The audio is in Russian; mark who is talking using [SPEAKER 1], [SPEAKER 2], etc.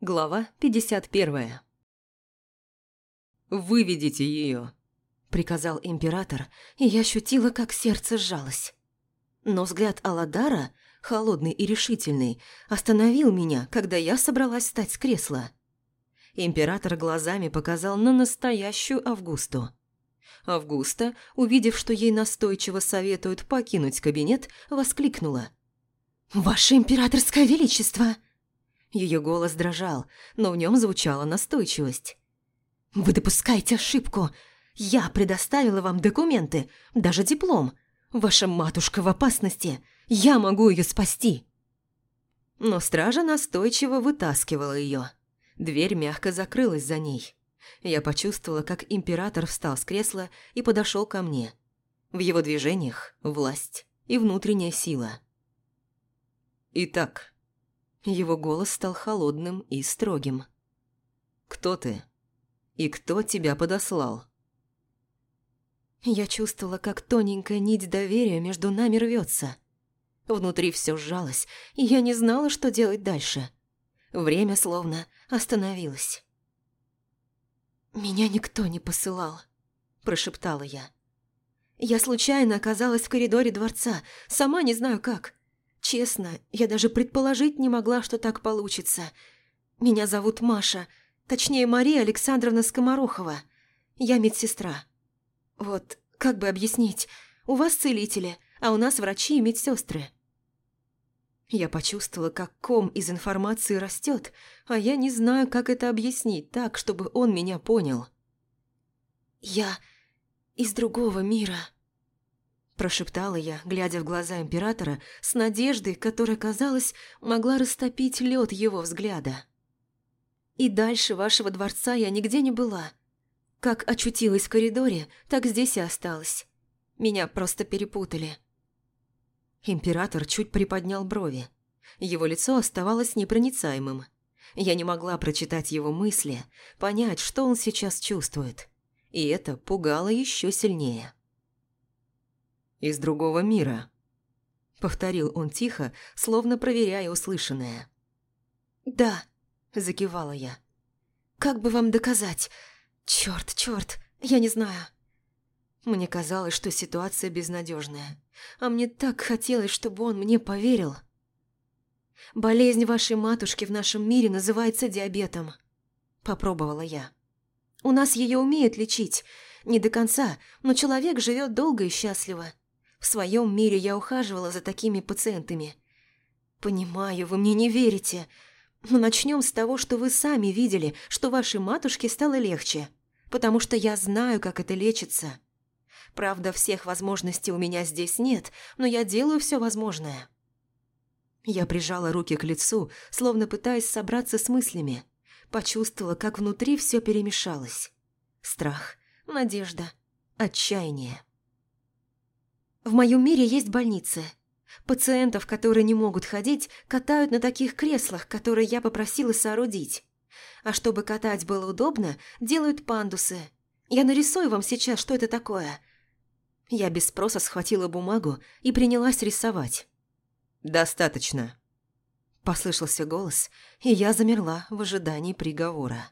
[SPEAKER 1] Глава 51 «Выведите ее», – приказал император, и я ощутила, как сердце сжалось. Но взгляд Аладара, холодный и решительный, остановил меня, когда я собралась встать с кресла. Император глазами показал на настоящую Августу. Августа, увидев, что ей настойчиво советуют покинуть кабинет, воскликнула. «Ваше императорское величество!» Ее голос дрожал, но в нем звучала настойчивость. «Вы допускаете ошибку. Я предоставила вам документы, даже диплом. Ваша матушка в опасности. Я могу ее спасти». Но стража настойчиво вытаскивала ее. Дверь мягко закрылась за ней. Я почувствовала, как император встал с кресла и подошел ко мне. В его движениях – власть и внутренняя сила. «Итак», его голос стал холодным и строгим. «Кто ты? И кто тебя подослал?» Я чувствовала, как тоненькая нить доверия между нами рвется. Внутри все сжалось, и я не знала, что делать дальше. Время словно остановилось. «Меня никто не посылал», – прошептала я. «Я случайно оказалась в коридоре дворца, сама не знаю как. Честно, я даже предположить не могла, что так получится. Меня зовут Маша, точнее Мария Александровна Скоморохова. Я медсестра. Вот, как бы объяснить, у вас целители, а у нас врачи и медсестры. Я почувствовала, как ком из информации растет, а я не знаю, как это объяснить так, чтобы он меня понял. Я из другого мира. Прошептала я, глядя в глаза императора, с надеждой, которая, казалось, могла растопить лед его взгляда. И дальше вашего дворца я нигде не была. Как очутилась в коридоре, так здесь и осталась. Меня просто перепутали. Император чуть приподнял брови. Его лицо оставалось непроницаемым. Я не могла прочитать его мысли, понять, что он сейчас чувствует. И это пугало еще сильнее из другого мира», — повторил он тихо, словно проверяя услышанное. «Да», — закивала я. «Как бы вам доказать? Чёрт, чёрт, я не знаю». Мне казалось, что ситуация безнадежная, а мне так хотелось, чтобы он мне поверил. «Болезнь вашей матушки в нашем мире называется диабетом», – попробовала я. «У нас ее умеют лечить, не до конца, но человек живет долго и счастливо. В своем мире я ухаживала за такими пациентами. Понимаю, вы мне не верите, но начнем с того, что вы сами видели, что вашей матушке стало легче, потому что я знаю, как это лечится. Правда, всех возможностей у меня здесь нет, но я делаю все возможное. Я прижала руки к лицу, словно пытаясь собраться с мыслями. Почувствовала, как внутри все перемешалось. Страх, надежда, отчаяние. В моем мире есть больницы. Пациентов, которые не могут ходить, катают на таких креслах, которые я попросила соорудить. А чтобы катать было удобно, делают пандусы. Я нарисую вам сейчас, что это такое. Я без спроса схватила бумагу и принялась рисовать. «Достаточно», – послышался голос, и я замерла в ожидании приговора.